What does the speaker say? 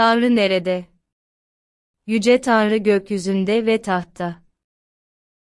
Tanrı nerede? Yüce Tanrı gökyüzünde ve tahtta.